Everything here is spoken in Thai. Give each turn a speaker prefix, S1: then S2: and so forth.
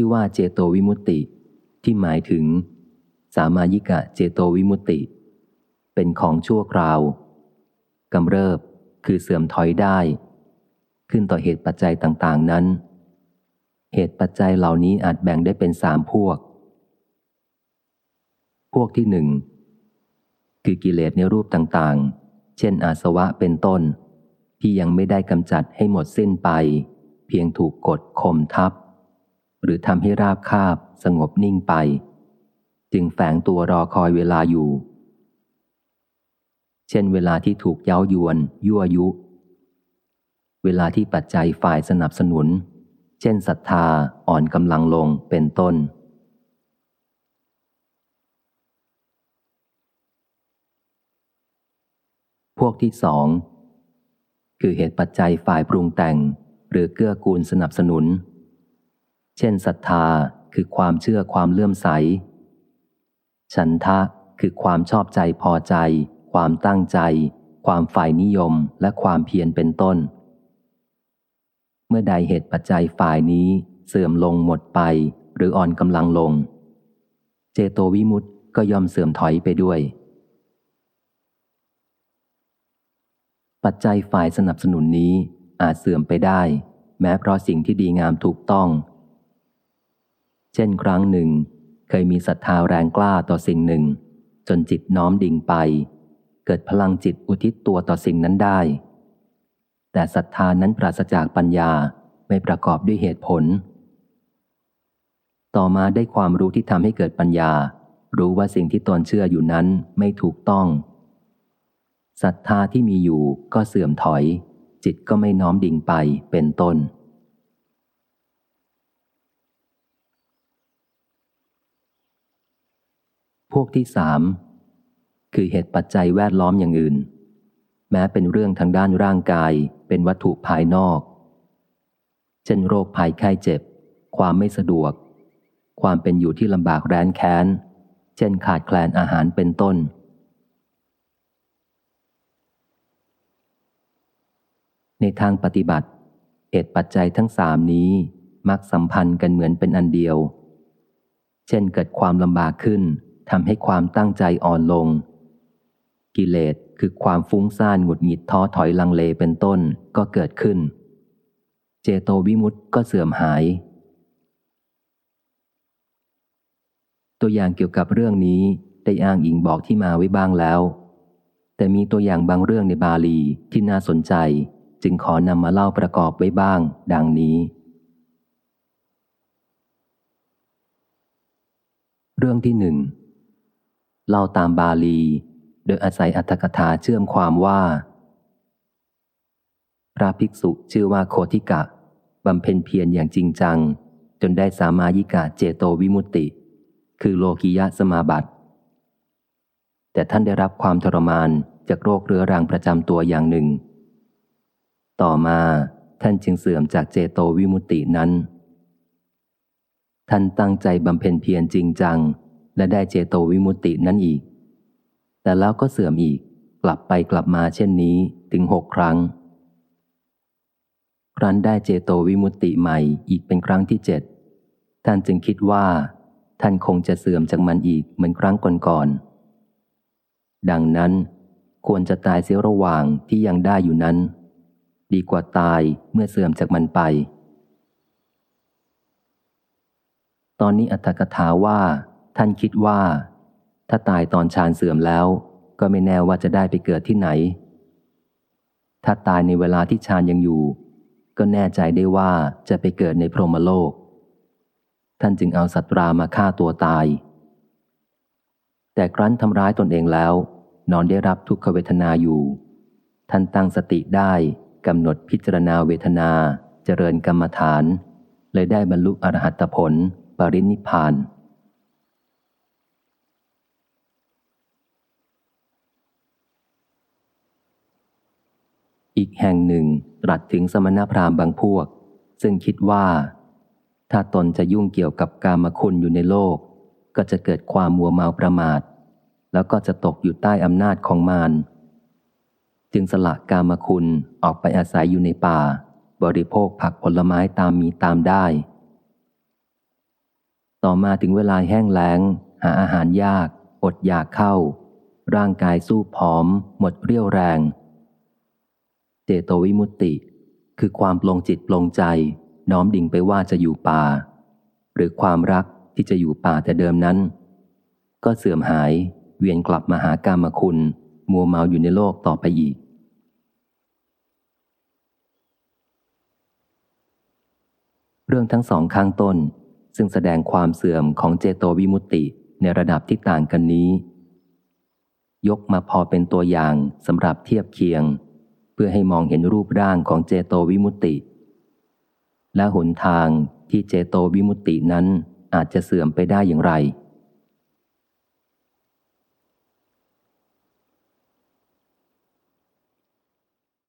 S1: ที่ว่าเจโตวิมุตติ ที่หมายถึง สามายิกะเจโตวิมุตติ เป็นของชั่วคราวกำเริบคือเสื่อมถอยได้ ขึ้นต่อเหตุปัจจัยต่างๆนั้น เหตุปัจจัยเหล่านี้อาจแบ่งได้เป็นสามพวก พวกที่หนึ่งคือกิเลสในรูปต่างๆ เช่นอาสวะเป็นต้น ที่ยังไม่ได้กำจัดให้หมดสิ้นไป เพียงถูกกดข่มทับ หรือทำให้ราบคาบสงบนิ่งไป จึงแฝงตัวรอคอยเวลาอยู่ เช่นเวลาที่ถูกเย้ายวน ยั่วยุ เวลาที่ปัจจัยฝ่ายสนับสนุน เช่นศรัทธาอ่อนกำลังลงเป็นต้นพวกที่สองคือเหตุปัจจัยฝ่ายปรุงแต่ง หรือเกื้อกูลสนับสนุน เช่นศรัทธาคือความเชื่อความเลื่อมใส ฉันทะคือความชอบใจพอใจ ความตั้งใจ ความฝ่ายนิยมและความเพียรเป็นต้น เมื่อใดเหตุปัจจัยฝ่ายนี้เสื่อมลงหมดไปหรืออ่อนกำลังลง เจโตวิมุตต์ก็ยอมเสื่อมถอยไปด้วย ปัจจัยฝ่ายสนับสนุนนี้อาจเสื่อมไปได้ แม้เพราะสิ่งที่ดีงามถูกต้อง เช่นครั้งหนึ่ง เคยมีศรัทธาแรงกล้าต่อสิ่งหนึ่ง จนจิตน้อมดิ่งไป เกิดพลังจิตอุทิศตัวต่อสิ่งนั้นได้ แต่ศรัทธานั้นปราศจากปัญญาไม่ประกอบด้วยเหตุผล ต่อมาได้ความรู้ที่ทำให้เกิดปัญญา รู้ว่าสิ่งที่ตนเชื่ออยู่นั้นไม่ถูกต้องศรัทธาที่มีอยู่ก็เสื่อมถอย จิตก็ไม่น้อมดิ่งไปเป็นต้น พ วกที่สามคือเหตุปัจจัยแวดล้อมอย่างอื่น แม้เป็นเรื่องทางด้านร่างกายเป็นวัตถุภายนอก เช่นโรคภัยไข้เจ็บ ความไม่สะดวก ความเป็นอยู่ที่ลำบากแร้นแค้น เช่นขาดแคลนอาหารเป็นต้น ในทางปฏิบัติ เหตุปัจจัยทั้งสามนี้มักสัมพันธ์กันเหมือนเป็นอันเดียว เช่นเกิดความลำบากขึ้น ทำให้ความตั้งใจอ่อนลง กิเลสคือความฟุ้งซ่านหงุดหงิดท้อถอยลังเลเป็นต้นก็เกิดขึ้น เจโตวิมุตต์ก็เสื่อมหาย ตัวอย่างเกี่ยวกับเรื่องนี้ได้อ้างอิงบอกที่มาไว้บ้างแล้ว แต่มีตัวอย่างบางเรื่องในบาลีที่น่าสนใจ จึงขอนำมาเล่าประกอบไว้บ้าง ดังนี้ เรื่องที่หนึ่ง เล่าตามบาลี โดยอาศัยอัตถกถาเชื่อมความว่า พระภิกษุชื่อว่าโคติกะบำเพ็ญเพียรอย่างจริงจัง จนได้สามายิกาเจโตวิมุตติ คือโลกิยะสมาบัติ แต่ท่านได้รับความทรมานจากโรคเรื้อรังประจำตัวอย่างหนึ่ง ต่อมาท่านจึงเสื่อมจากเจโตวิมุตตินั้น ท่านตั้งใจบำเพ็ญเพียรจริงจัง และได้เจโตวิมุตตินั้นอีก แต่แล้วก็เสื่อมอีกกลับไปกลับมาเช่นนี้ถึงหกครั้ง ครั้นได้เจโตวิมุตติใหม่อีกเป็นครั้งที่เจ็ดท่านจึงคิดว่า ท่านคงจะเสื่อมจากมันอีกเหมือนครั้งก่อนๆดังนั้นควรจะตายเสียระหว่างที่ยังได้อยู่นั้น ดีกว่าตายเมื่อเสื่อมจากมันไป ตอนนี้อัตถกถาว่า ท่านคิดว่า ถ้าตายตอนฌานเสื่อมแล้ว ก็ไม่แน่ว่าจะได้ไปเกิดที่ไหน ถ้าตายในเวลาที่ฌานยังอยู่ ก็แน่ใจได้ว่าจะไปเกิดในพรหมโลก ท่านจึงเอาสัตว์รามาฆ่าตัวตาย แต่ครั้นทำร้ายตนเองแล้ว นอนได้รับทุกขเวทนาอยู่ ท่านตั้งสติได้กำหนดพิจารณาเวทนาเจริญกรรมฐาน เลยได้บรรลุอรหัตผล ปรินิพาน อีกแห่งหนึ่งตรัสถึงสมณพราหมณ์บางพวก ซึ่งคิดว่า ถ้าตนจะยุ่งเกี่ยวกับกามคุณอยู่ในโลก ก็จะเกิดความมัวเมาประมาท แล้วก็จะตกอยู่ใต้อำนาจของมารจึงสละกามคุณออกไปอาศัยอยู่ในป่า บริโภคผักผลไม้ตามมีตามได้ ต่อมาถึงเวลาแห้งแล้ง หาอาหารยาก อดอยากเข้า ร่างกายสู้ผอม หมดเรี่ยวแรง เจโตวิมุตติ คือความปลงจิตปลงใจ น้อมดิ่งไปว่าจะอยู่ป่า หรือความรักที่จะอยู่ป่าแต่เดิมนั้น ก็เสื่อมหายเวียนกลับมาหากามคุณ มัวเมาอยู่ในโลกต่อไปอีก เรื่องทั้งสองข้างต้น ซึ่งแสดงความเสื่อมของเจโตวิมุตติในระดับที่ต่างกันนี้ ยกมาพอเป็นตัวอย่างสำหรับเทียบเคียง พื่อให้มองเห็นรูปร่างของเจโตวิมุตติ และหนทางที่เจโตวิมุตตินั้นอาจจะเสื่อมไปได้อย่างไร